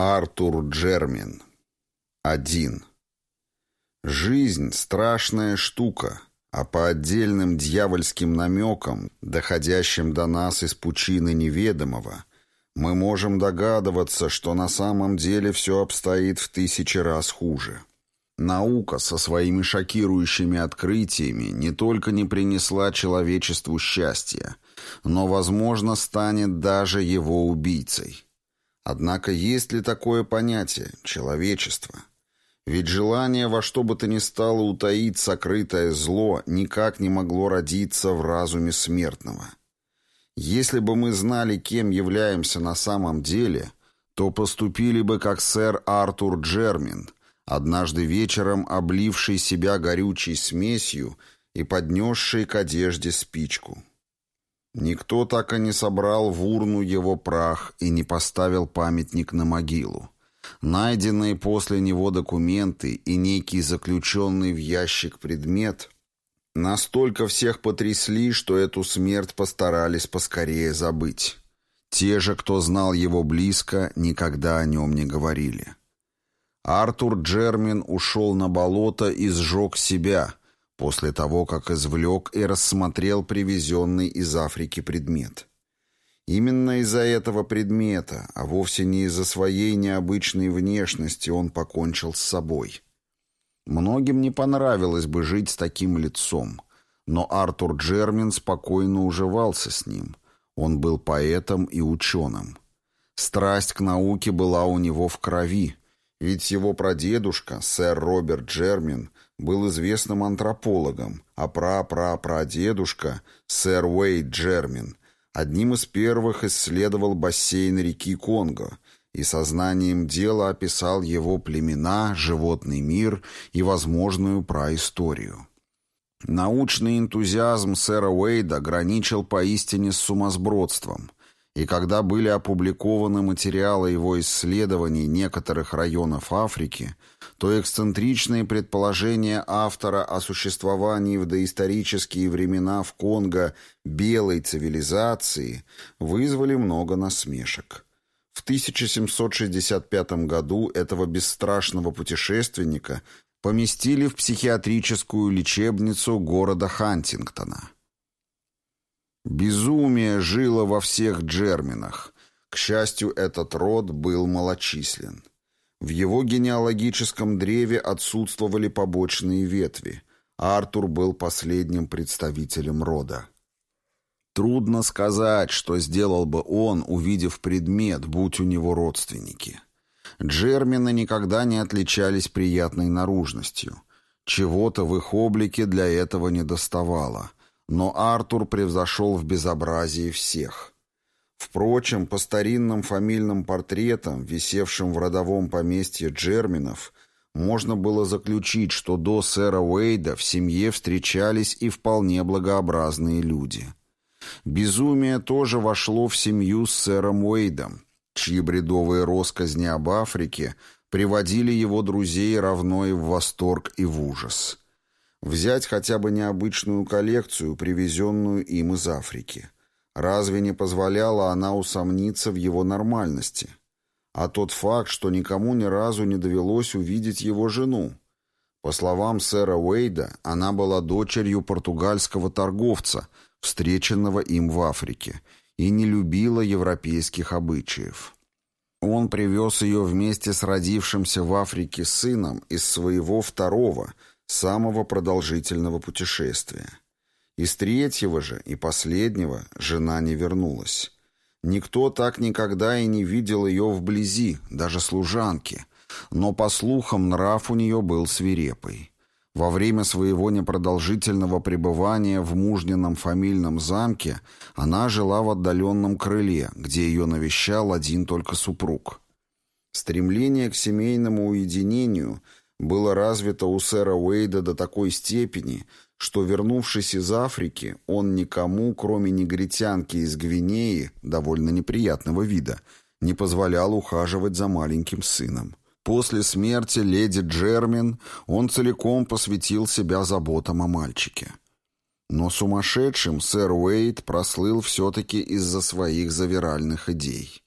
Артур Джермин. Один. Жизнь — страшная штука, а по отдельным дьявольским намекам, доходящим до нас из пучины неведомого, мы можем догадываться, что на самом деле все обстоит в тысячи раз хуже. Наука со своими шокирующими открытиями не только не принесла человечеству счастья, но, возможно, станет даже его убийцей. Однако есть ли такое понятие – человечество? Ведь желание во что бы то ни стало утаить сокрытое зло никак не могло родиться в разуме смертного. Если бы мы знали, кем являемся на самом деле, то поступили бы как сэр Артур Джермин, однажды вечером обливший себя горючей смесью и поднесший к одежде спичку. Никто так и не собрал в урну его прах и не поставил памятник на могилу. Найденные после него документы и некий заключенный в ящик предмет настолько всех потрясли, что эту смерть постарались поскорее забыть. Те же, кто знал его близко, никогда о нем не говорили. Артур Джермин ушел на болото и сжег себя, после того, как извлек и рассмотрел привезенный из Африки предмет. Именно из-за этого предмета, а вовсе не из-за своей необычной внешности, он покончил с собой. Многим не понравилось бы жить с таким лицом, но Артур Джермин спокойно уживался с ним. Он был поэтом и ученым. Страсть к науке была у него в крови, ведь его прадедушка, сэр Роберт Джермин, был известным антропологом, а пра-пра-прадедушка, сэр Уэйд Джермин, одним из первых исследовал бассейн реки Конго и сознанием дела описал его племена, животный мир и возможную праисторию. Научный энтузиазм сэра Уэйда граничил поистине с сумасбродством – и когда были опубликованы материалы его исследований некоторых районов Африки, то эксцентричные предположения автора о существовании в доисторические времена в Конго белой цивилизации вызвали много насмешек. В 1765 году этого бесстрашного путешественника поместили в психиатрическую лечебницу города Хантингтона. Безумие жило во всех джерминах. К счастью, этот род был малочислен. В его генеалогическом древе отсутствовали побочные ветви. Артур был последним представителем рода. Трудно сказать, что сделал бы он, увидев предмет, будь у него родственники. Джермины никогда не отличались приятной наружностью. Чего-то в их облике для этого не доставало – но Артур превзошел в безобразии всех. Впрочем, по старинным фамильным портретам, висевшим в родовом поместье Джерминов, можно было заключить, что до сэра Уэйда в семье встречались и вполне благообразные люди. Безумие тоже вошло в семью с сэром Уэйдом, чьи бредовые росказни об Африке приводили его друзей равно и в восторг и в ужас. Взять хотя бы необычную коллекцию, привезенную им из Африки. Разве не позволяла она усомниться в его нормальности? А тот факт, что никому ни разу не довелось увидеть его жену. По словам сэра Уэйда, она была дочерью португальского торговца, встреченного им в Африке, и не любила европейских обычаев. Он привез ее вместе с родившимся в Африке сыном из своего второго – самого продолжительного путешествия. Из третьего же и последнего жена не вернулась. Никто так никогда и не видел ее вблизи, даже служанки, но, по слухам, нрав у нее был свирепый. Во время своего непродолжительного пребывания в мужнином фамильном замке она жила в отдаленном крыле, где ее навещал один только супруг. Стремление к семейному уединению – было развито у сэра Уэйда до такой степени, что, вернувшись из Африки, он никому, кроме негритянки из Гвинеи, довольно неприятного вида, не позволял ухаживать за маленьким сыном. После смерти леди Джермин он целиком посвятил себя заботам о мальчике. Но сумасшедшим сэр Уэйд прослыл все-таки из-за своих завиральных идей.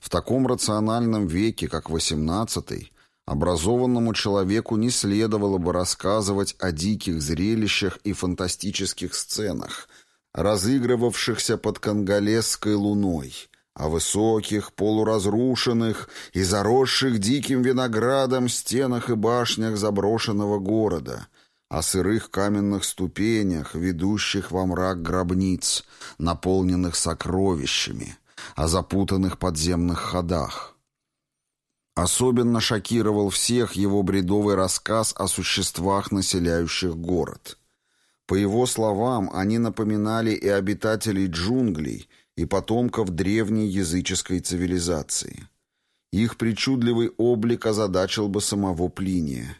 В таком рациональном веке, как XVIII, образованному человеку не следовало бы рассказывать о диких зрелищах и фантастических сценах, разыгрывавшихся под конголезской луной, о высоких, полуразрушенных и заросших диким виноградом стенах и башнях заброшенного города, о сырых каменных ступенях, ведущих во мрак гробниц, наполненных сокровищами, о запутанных подземных ходах. Особенно шокировал всех его бредовый рассказ о существах, населяющих город. По его словам, они напоминали и обитателей джунглей, и потомков древней языческой цивилизации. Их причудливый облик озадачил бы самого Плиния.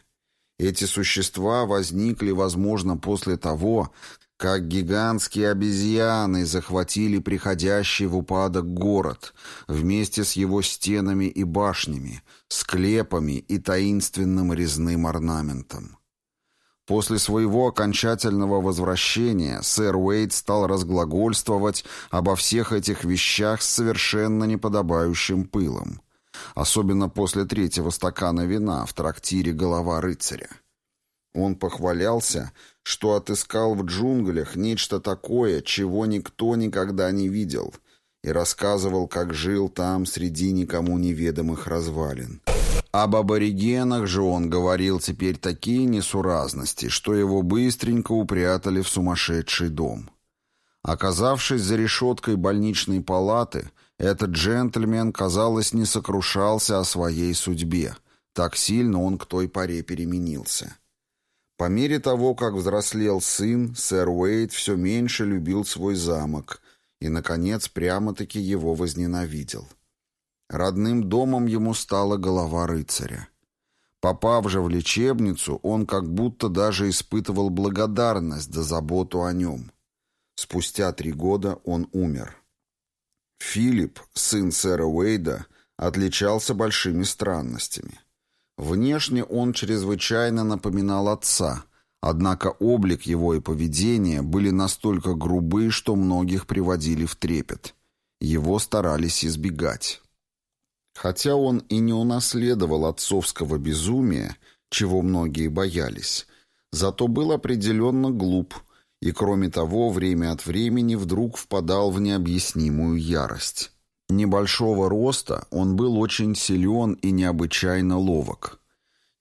Эти существа возникли, возможно, после того, как гигантские обезьяны захватили приходящий в упадок город вместе с его стенами и башнями, склепами и таинственным резным орнаментом. После своего окончательного возвращения сэр Уэйд стал разглагольствовать обо всех этих вещах с совершенно неподобающим пылом. Особенно после третьего стакана вина в трактире «Голова рыцаря». Он похвалялся, что отыскал в джунглях нечто такое, чего никто никогда не видел, и рассказывал, как жил там среди никому неведомых развалин. Об аборигенах же он говорил теперь такие несуразности, что его быстренько упрятали в сумасшедший дом. Оказавшись за решеткой больничной палаты, этот джентльмен, казалось, не сокрушался о своей судьбе. Так сильно он к той поре переменился. По мере того, как взрослел сын, сэр Уэйд все меньше любил свой замок и, наконец, прямо-таки его возненавидел. Родным домом ему стала голова рыцаря. Попав же в лечебницу, он как будто даже испытывал благодарность за заботу о нем. Спустя три года он умер. Филипп, сын сэра Уэйда, отличался большими странностями. Внешне он чрезвычайно напоминал отца, однако облик его и поведение были настолько грубы, что многих приводили в трепет. Его старались избегать. Хотя он и не унаследовал отцовского безумия, чего многие боялись, зато был определенно глуп и, кроме того, время от времени вдруг впадал в необъяснимую ярость. Небольшого роста он был очень силен и необычайно ловок.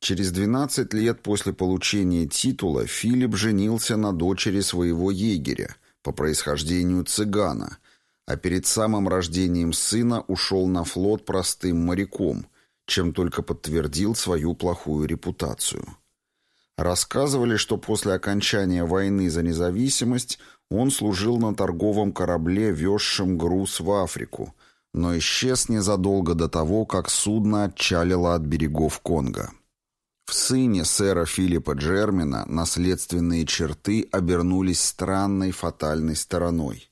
Через 12 лет после получения титула Филипп женился на дочери своего егеря, по происхождению цыгана, а перед самым рождением сына ушел на флот простым моряком, чем только подтвердил свою плохую репутацию. Рассказывали, что после окончания войны за независимость он служил на торговом корабле, везшем груз в Африку – но исчез незадолго до того, как судно отчалило от берегов Конго. В сыне сэра Филиппа Джермина наследственные черты обернулись странной фатальной стороной.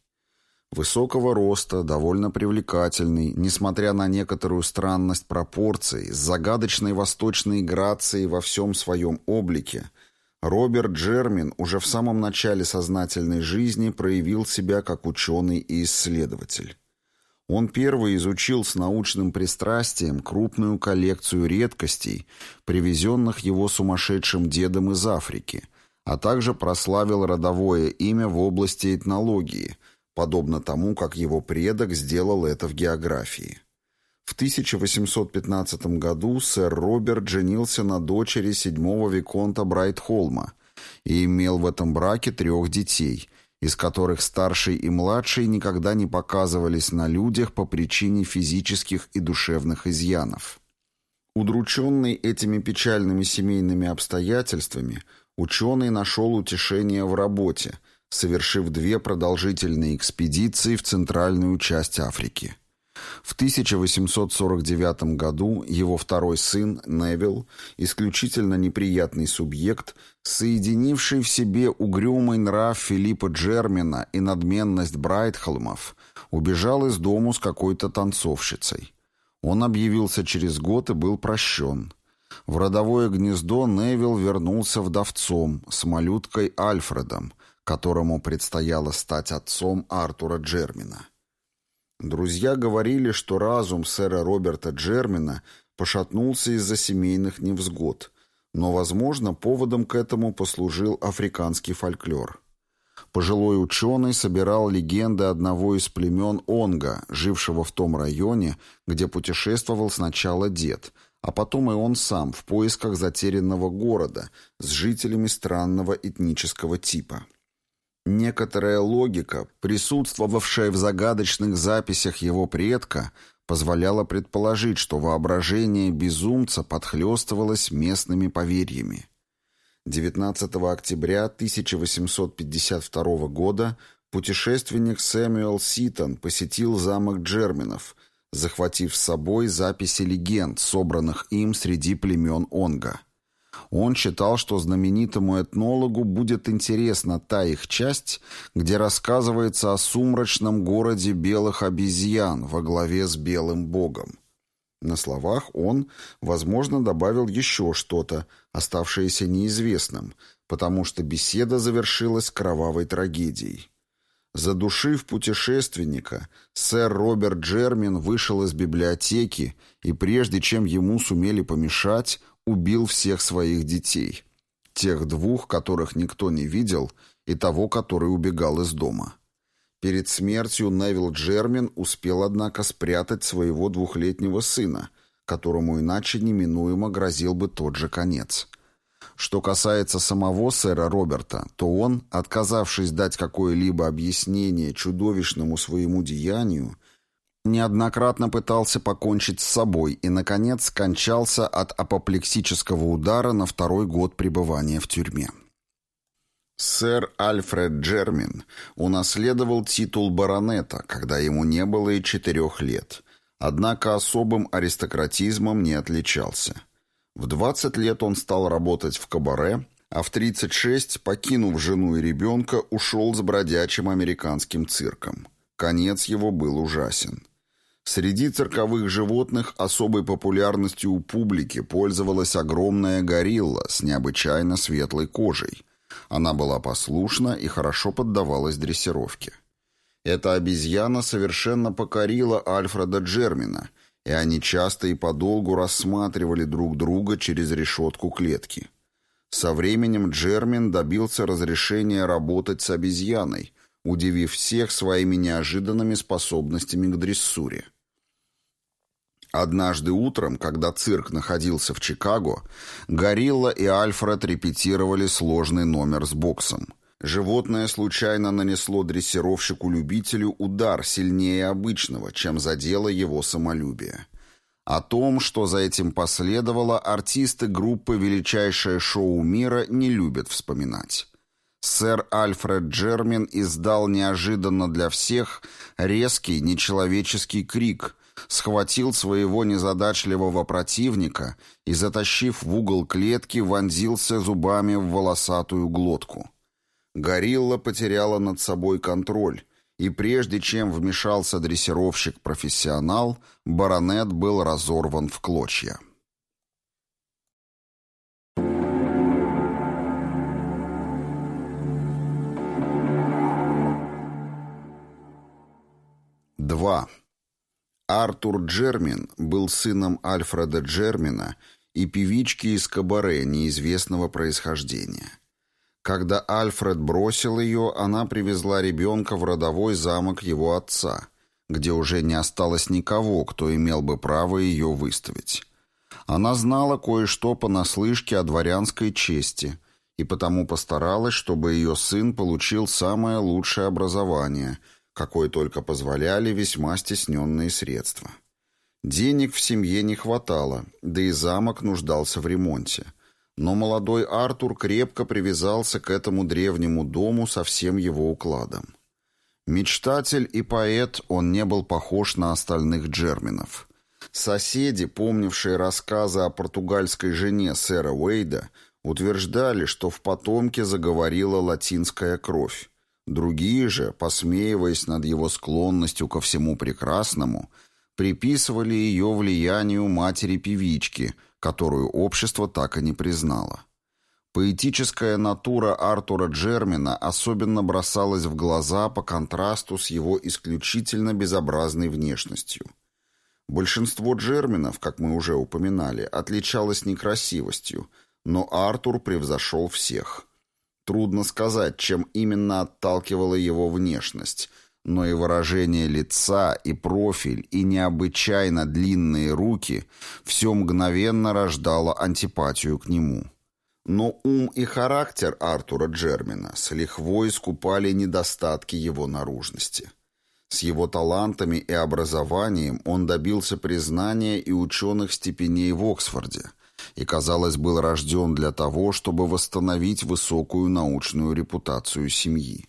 Высокого роста, довольно привлекательный, несмотря на некоторую странность пропорций, с загадочной восточной грацией во всем своем облике, Роберт Джермин уже в самом начале сознательной жизни проявил себя как ученый и исследователь. Он первый изучил с научным пристрастием крупную коллекцию редкостей, привезенных его сумасшедшим дедом из Африки, а также прославил родовое имя в области этнологии, подобно тому, как его предок сделал это в географии. В 1815 году сэр Роберт женился на дочери седьмого виконта Брайтхолма и имел в этом браке трех детей – из которых старший и младший никогда не показывались на людях по причине физических и душевных изъянов. Удрученный этими печальными семейными обстоятельствами, ученый нашел утешение в работе, совершив две продолжительные экспедиции в центральную часть Африки. В 1849 году его второй сын, Невилл, исключительно неприятный субъект, соединивший в себе угрюмый нрав Филиппа Джермина и надменность Брайтхолмов, убежал из дому с какой-то танцовщицей. Он объявился через год и был прощен. В родовое гнездо Невилл вернулся вдовцом с малюткой Альфредом, которому предстояло стать отцом Артура Джермина. Друзья говорили, что разум сэра Роберта Джермина пошатнулся из-за семейных невзгод, но, возможно, поводом к этому послужил африканский фольклор. Пожилой ученый собирал легенды одного из племен Онга, жившего в том районе, где путешествовал сначала дед, а потом и он сам в поисках затерянного города с жителями странного этнического типа. Некоторая логика, присутствовавшая в загадочных записях его предка, позволяла предположить, что воображение безумца подхлестывалось местными поверьями. 19 октября 1852 года путешественник Сэмюэл Ситон посетил замок Джерминов, захватив с собой записи легенд, собранных им среди племен Онга. Он считал, что знаменитому этнологу будет интересна та их часть, где рассказывается о сумрачном городе белых обезьян во главе с белым богом. На словах он, возможно, добавил еще что-то, оставшееся неизвестным, потому что беседа завершилась кровавой трагедией. Задушив путешественника, сэр Роберт Джермин вышел из библиотеки и, прежде чем ему сумели помешать, убил всех своих детей. Тех двух, которых никто не видел, и того, который убегал из дома. Перед смертью Невил Джермин успел, однако, спрятать своего двухлетнего сына, которому иначе неминуемо грозил бы тот же конец. Что касается самого сэра Роберта, то он, отказавшись дать какое-либо объяснение чудовищному своему деянию, неоднократно пытался покончить с собой и, наконец, скончался от апоплексического удара на второй год пребывания в тюрьме. Сэр Альфред Джермин унаследовал титул баронета, когда ему не было и четырех лет, однако особым аристократизмом не отличался. В 20 лет он стал работать в кабаре, а в 36, покинув жену и ребенка, ушел с бродячим американским цирком. Конец его был ужасен. Среди цирковых животных особой популярностью у публики пользовалась огромная горилла с необычайно светлой кожей. Она была послушна и хорошо поддавалась дрессировке. Эта обезьяна совершенно покорила Альфреда Джермина, и они часто и подолгу рассматривали друг друга через решетку клетки. Со временем Джермин добился разрешения работать с обезьяной, удивив всех своими неожиданными способностями к дрессуре. Однажды утром, когда цирк находился в Чикаго, Горилла и Альфред репетировали сложный номер с боксом. Животное случайно нанесло дрессировщику-любителю удар сильнее обычного, чем задело его самолюбие. О том, что за этим последовало, артисты группы «Величайшее шоу мира» не любят вспоминать. Сэр Альфред Джермин издал неожиданно для всех резкий нечеловеческий крик – схватил своего незадачливого противника и, затащив в угол клетки, вонзился зубами в волосатую глотку. Горилла потеряла над собой контроль, и прежде чем вмешался дрессировщик-профессионал, баронет был разорван в клочья. Два. Артур Джермин был сыном Альфреда Джермина и певички из кабаре неизвестного происхождения. Когда Альфред бросил ее, она привезла ребенка в родовой замок его отца, где уже не осталось никого, кто имел бы право ее выставить. Она знала кое-что понаслышке о дворянской чести и потому постаралась, чтобы ее сын получил самое лучшее образование – какой только позволяли весьма стесненные средства. Денег в семье не хватало, да и замок нуждался в ремонте. Но молодой Артур крепко привязался к этому древнему дому со всем его укладом. Мечтатель и поэт, он не был похож на остальных джерминов. Соседи, помнившие рассказы о португальской жене сэра Уэйда, утверждали, что в потомке заговорила латинская кровь. Другие же, посмеиваясь над его склонностью ко всему прекрасному, приписывали ее влиянию матери-певички, которую общество так и не признало. Поэтическая натура Артура Джермина особенно бросалась в глаза по контрасту с его исключительно безобразной внешностью. Большинство Джерминов, как мы уже упоминали, отличалось некрасивостью, но Артур превзошел всех. Трудно сказать, чем именно отталкивала его внешность, но и выражение лица, и профиль, и необычайно длинные руки все мгновенно рождало антипатию к нему. Но ум и характер Артура Джермина с лихвой искупали недостатки его наружности. С его талантами и образованием он добился признания и ученых степеней в Оксфорде и, казалось, был рожден для того, чтобы восстановить высокую научную репутацию семьи.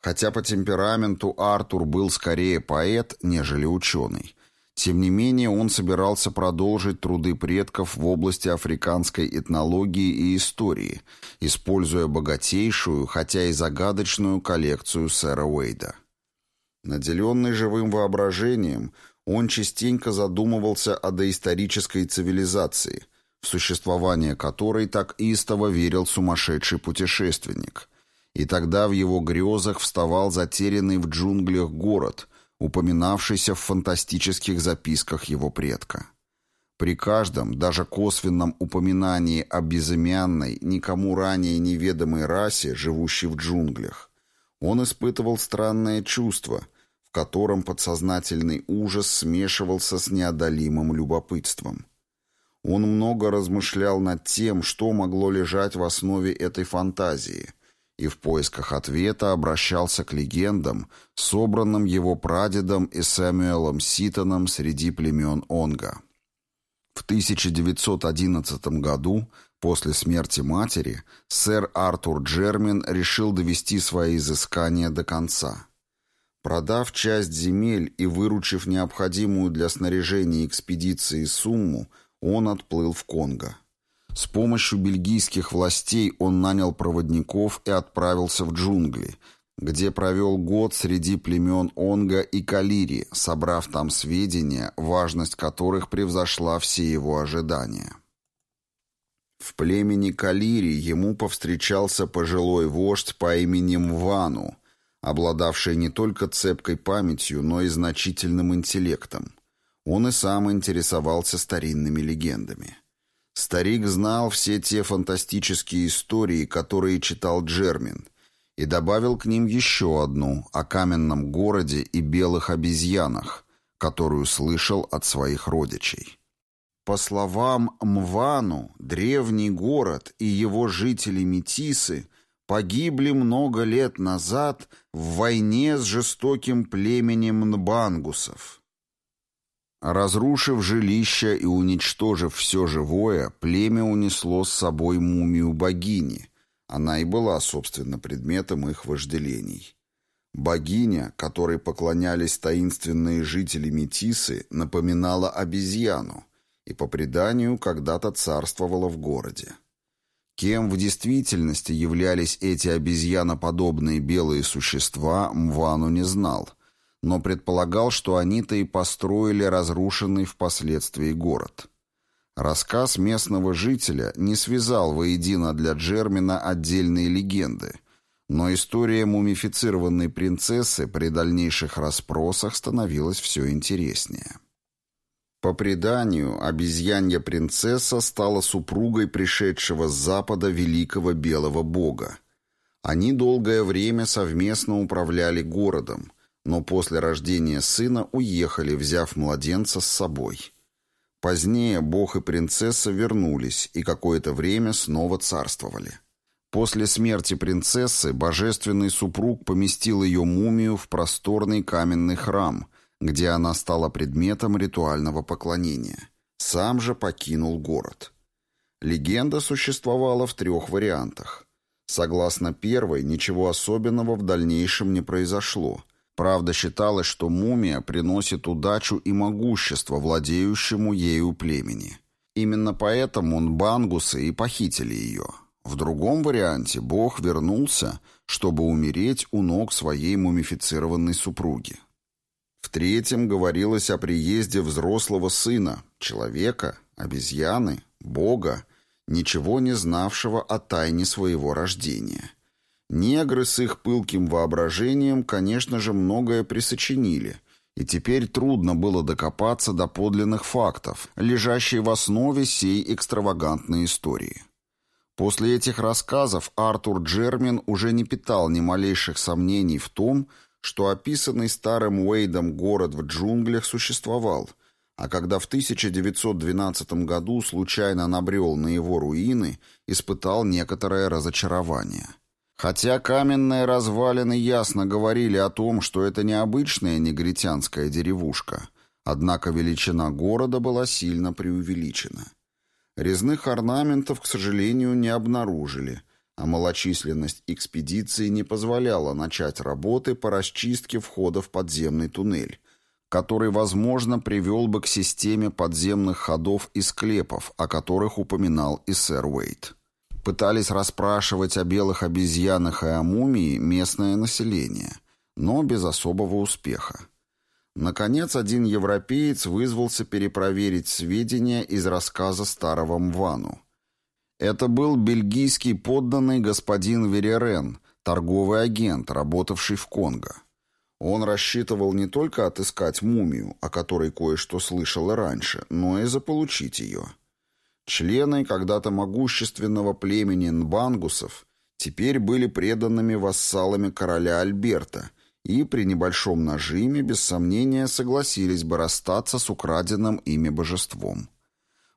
Хотя по темпераменту Артур был скорее поэт, нежели ученый, тем не менее, он собирался продолжить труды предков в области африканской этнологии и истории, используя богатейшую, хотя и загадочную коллекцию сэра Уэйда. Наделенный живым воображением, он частенько задумывался о доисторической цивилизации, в существование которой так истово верил сумасшедший путешественник. И тогда в его грезах вставал затерянный в джунглях город – упоминавшийся в фантастических записках его предка. При каждом, даже косвенном упоминании о безымянной, никому ранее неведомой расе, живущей в джунглях, он испытывал странное чувство, в котором подсознательный ужас смешивался с неодолимым любопытством. Он много размышлял над тем, что могло лежать в основе этой фантазии – и в поисках ответа обращался к легендам, собранным его прадедом и Сэмюэлом Ситоном среди племен Онга. В 1911 году, после смерти матери, сэр Артур Джермин решил довести свои изыскания до конца. Продав часть земель и выручив необходимую для снаряжения экспедиции сумму, он отплыл в Конго. С помощью бельгийских властей он нанял проводников и отправился в джунгли, где провел год среди племен Онга и Калири, собрав там сведения, важность которых превзошла все его ожидания. В племени Калири ему повстречался пожилой вождь по имени Мвану, обладавший не только цепкой памятью, но и значительным интеллектом. Он и сам интересовался старинными легендами. Старик знал все те фантастические истории, которые читал Джермин, и добавил к ним еще одну о каменном городе и белых обезьянах, которую слышал от своих родичей. По словам Мвану, древний город и его жители-метисы погибли много лет назад в войне с жестоким племенем нбангусов. Разрушив жилища и уничтожив все живое, племя унесло с собой мумию богини. Она и была, собственно, предметом их вожделений. Богиня, которой поклонялись таинственные жители Метисы, напоминала обезьяну и, по преданию, когда-то царствовала в городе. Кем в действительности являлись эти обезьяноподобные белые существа, Мвану не знал – но предполагал, что они-то и построили разрушенный впоследствии город. Рассказ местного жителя не связал воедино для Джермина отдельные легенды, но история мумифицированной принцессы при дальнейших расспросах становилась все интереснее. По преданию, обезьянья принцесса стала супругой пришедшего с запада великого белого бога. Они долгое время совместно управляли городом, но после рождения сына уехали, взяв младенца с собой. Позднее бог и принцесса вернулись и какое-то время снова царствовали. После смерти принцессы божественный супруг поместил ее мумию в просторный каменный храм, где она стала предметом ритуального поклонения. Сам же покинул город. Легенда существовала в трех вариантах. Согласно первой, ничего особенного в дальнейшем не произошло – Правда, считалось, что мумия приносит удачу и могущество владеющему ею племени. Именно поэтому бангусы и похитили ее. В другом варианте бог вернулся, чтобы умереть у ног своей мумифицированной супруги. В третьем говорилось о приезде взрослого сына, человека, обезьяны, бога, ничего не знавшего о тайне своего рождения. Негры с их пылким воображением, конечно же, многое присочинили, и теперь трудно было докопаться до подлинных фактов, лежащей в основе сей экстравагантной истории. После этих рассказов Артур Джермин уже не питал ни малейших сомнений в том, что описанный старым Уэйдом город в джунглях существовал, а когда в 1912 году случайно набрел на его руины, испытал некоторое разочарование. Хотя каменные развалины ясно говорили о том, что это необычная негритянская деревушка, однако величина города была сильно преувеличена. Резных орнаментов, к сожалению, не обнаружили, а малочисленность экспедиции не позволяла начать работы по расчистке входа в подземный туннель, который, возможно, привел бы к системе подземных ходов и склепов, о которых упоминал и сэр Уэйт. Пытались расспрашивать о белых обезьянах и о мумии местное население, но без особого успеха. Наконец, один европеец вызвался перепроверить сведения из рассказа старого Мвану. Это был бельгийский подданный господин Веререн, торговый агент, работавший в Конго. Он рассчитывал не только отыскать мумию, о которой кое-что слышал и раньше, но и заполучить ее. Члены когда-то могущественного племени Нбангусов теперь были преданными вассалами короля Альберта – и при небольшом нажиме, без сомнения, согласились бы расстаться с украденным ими божеством.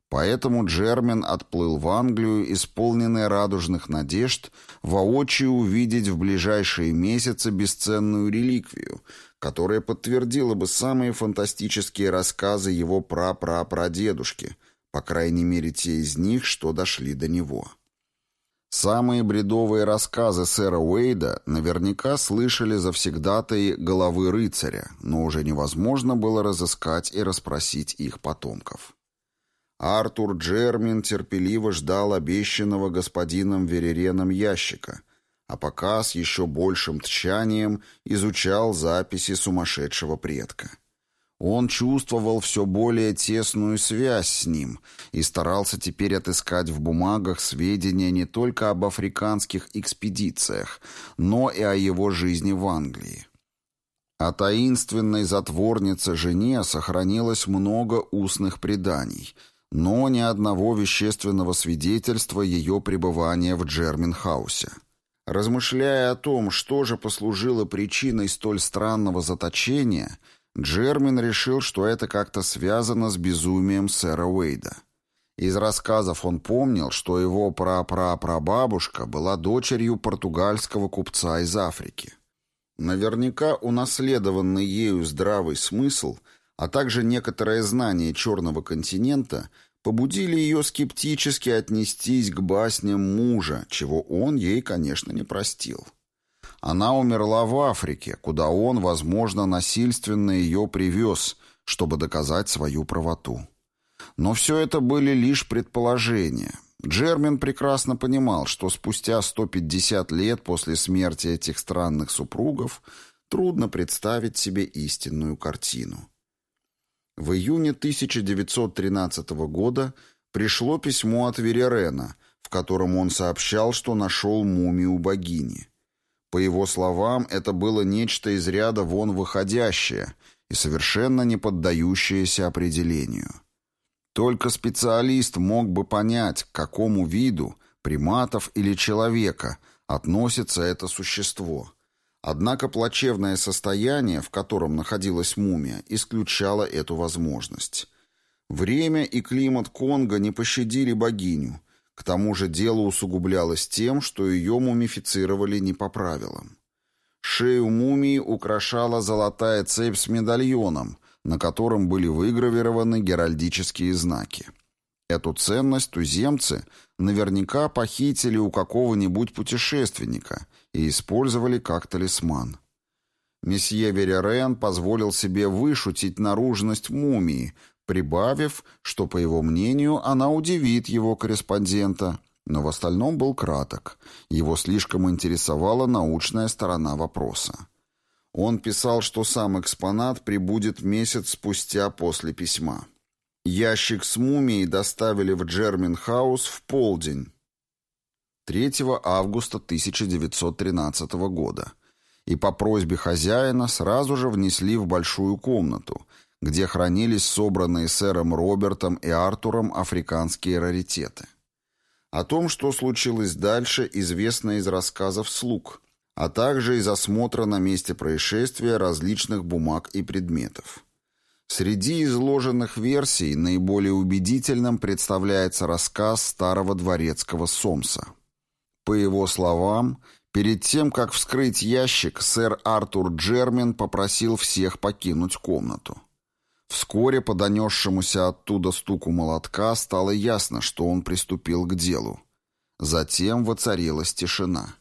Поэтому Джермен отплыл в Англию, исполненный радужных надежд, воочию увидеть в ближайшие месяцы бесценную реликвию, которая подтвердила бы самые фантастические рассказы его прапрапрадедушки, по крайней мере те из них, что дошли до него. Самые бредовые рассказы сэра Уэйда наверняка слышали завсегдатые головы рыцаря, но уже невозможно было разыскать и расспросить их потомков. Артур Джермин терпеливо ждал обещанного господином Веререном ящика, а пока с еще большим тчанием изучал записи сумасшедшего предка. Он чувствовал все более тесную связь с ним и старался теперь отыскать в бумагах сведения не только об африканских экспедициях, но и о его жизни в Англии. О таинственной затворнице жене сохранилось много устных преданий, но ни одного вещественного свидетельства ее пребывания в Джерминхаусе. Размышляя о том, что же послужило причиной столь странного заточения – Джермин решил, что это как-то связано с безумием сэра Уэйда. Из рассказов он помнил, что его прапрапрабабушка была дочерью португальского купца из Африки. Наверняка унаследованный ею здравый смысл, а также некоторое знание черного континента побудили ее скептически отнестись к басням мужа, чего он ей, конечно, не простил. Она умерла в Африке, куда он, возможно, насильственно ее привез, чтобы доказать свою правоту. Но все это были лишь предположения. Джермин прекрасно понимал, что спустя 150 лет после смерти этих странных супругов трудно представить себе истинную картину. В июне 1913 года пришло письмо от Веререна, в котором он сообщал, что нашел мумию богини. По его словам, это было нечто из ряда вон выходящее и совершенно не поддающееся определению. Только специалист мог бы понять, к какому виду, приматов или человека, относится это существо. Однако плачевное состояние, в котором находилась мумия, исключало эту возможность. Время и климат Конго не пощадили богиню, к тому же дело усугублялось тем, что ее мумифицировали не по правилам. Шею мумии украшала золотая цепь с медальоном, на котором были выгравированы геральдические знаки. Эту ценность туземцы наверняка похитили у какого-нибудь путешественника и использовали как талисман. Месье Веререн позволил себе вышутить наружность мумии, прибавив, что, по его мнению, она удивит его корреспондента, но в остальном был краток. Его слишком интересовала научная сторона вопроса. Он писал, что сам экспонат прибудет месяц спустя после письма. Ящик с мумией доставили в Джермин-хаус в полдень 3 августа 1913 года и по просьбе хозяина сразу же внесли в большую комнату, где хранились собранные сэром Робертом и Артуром африканские раритеты. О том, что случилось дальше, известно из рассказов слуг, а также из осмотра на месте происшествия различных бумаг и предметов. Среди изложенных версий наиболее убедительным представляется рассказ старого дворецкого Сомса. По его словам, перед тем, как вскрыть ящик, сэр Артур Джермин попросил всех покинуть комнату. Вскоре по донесшемуся оттуда стуку молотка стало ясно, что он приступил к делу. Затем воцарилась тишина.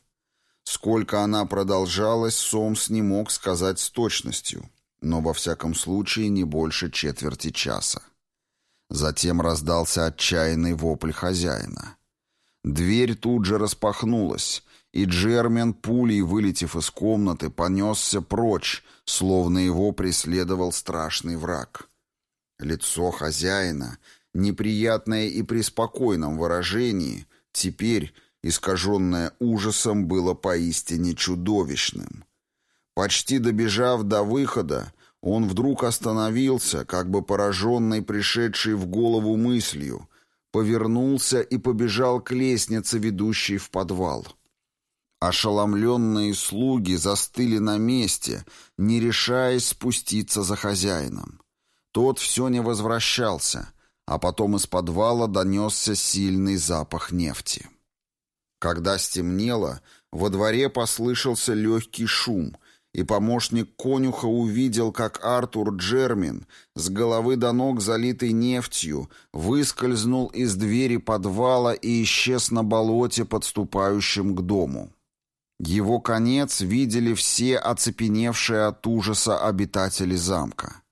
Сколько она продолжалась, Сомс не мог сказать с точностью – но во всяком случае не больше четверти часа. Затем раздался отчаянный вопль хозяина. Дверь тут же распахнулась, и Джермен, пулей вылетев из комнаты, понесся прочь, словно его преследовал страшный враг. Лицо хозяина, неприятное и при спокойном выражении, теперь, искаженное ужасом, было поистине чудовищным. Почти добежав до выхода, он вдруг остановился, как бы пораженный пришедшей в голову мыслью, повернулся и побежал к лестнице, ведущей в подвал. Ошеломленные слуги застыли на месте, не решаясь спуститься за хозяином. Тот все не возвращался, а потом из подвала донесся сильный запах нефти. Когда стемнело, во дворе послышался легкий шум — и помощник конюха увидел, как Артур Джермин, с головы до ног залитый нефтью, выскользнул из двери подвала и исчез на болоте, подступающем к дому. Его конец видели все оцепеневшие от ужаса обитатели замка.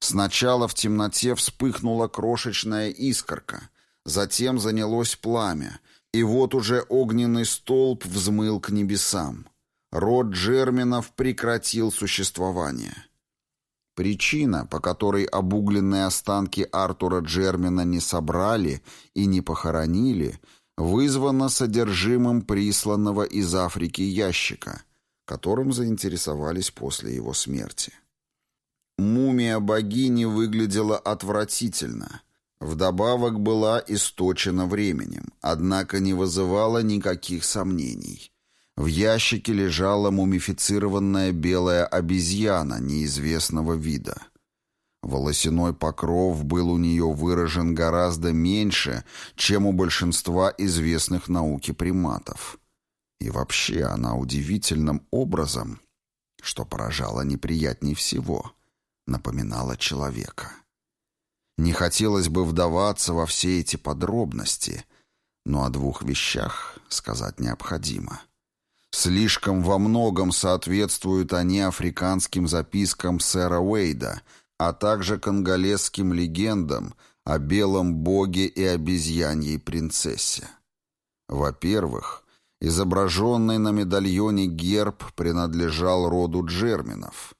Сначала в темноте вспыхнула крошечная искорка, затем занялось пламя, и вот уже огненный столб взмыл к небесам. Род Джерминов прекратил существование. Причина, по которой обугленные останки Артура Джермина не собрали и не похоронили, вызвана содержимым присланного из Африки ящика, которым заинтересовались после его смерти. Мумия богини выглядела отвратительно. Вдобавок была источена временем, однако не вызывала никаких сомнений. В ящике лежала мумифицированная белая обезьяна неизвестного вида. Волосяной покров был у нее выражен гораздо меньше, чем у большинства известных науке приматов. И вообще она удивительным образом, что поражало неприятней всего, напоминала человека. Не хотелось бы вдаваться во все эти подробности, но о двух вещах сказать необходимо — Слишком во многом соответствуют они африканским запискам сэра Уэйда, а также конголезским легендам о белом боге и обезьяньей принцессе. Во-первых, изображенный на медальоне герб принадлежал роду Джерминов.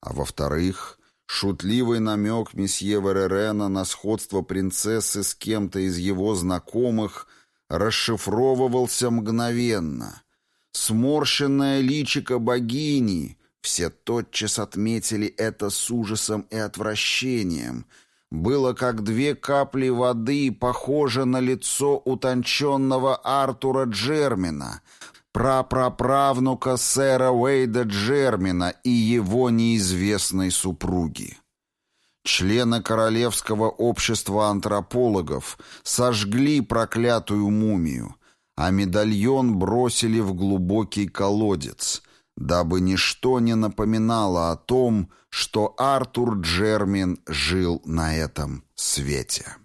А во-вторых, шутливый намек месье Веререна на сходство принцессы с кем-то из его знакомых расшифровывался мгновенно — Сморщенное личико богини. Все тотчас отметили это с ужасом и отвращением. Было как две капли воды, похоже на лицо утонченного Артура Джермина, прапраправнука сэра Уэйда Джермина и его неизвестной супруги. Члены Королевского общества антропологов сожгли проклятую мумию, а медальон бросили в глубокий колодец, дабы ничто не напоминало о том, что Артур Джермин жил на этом свете.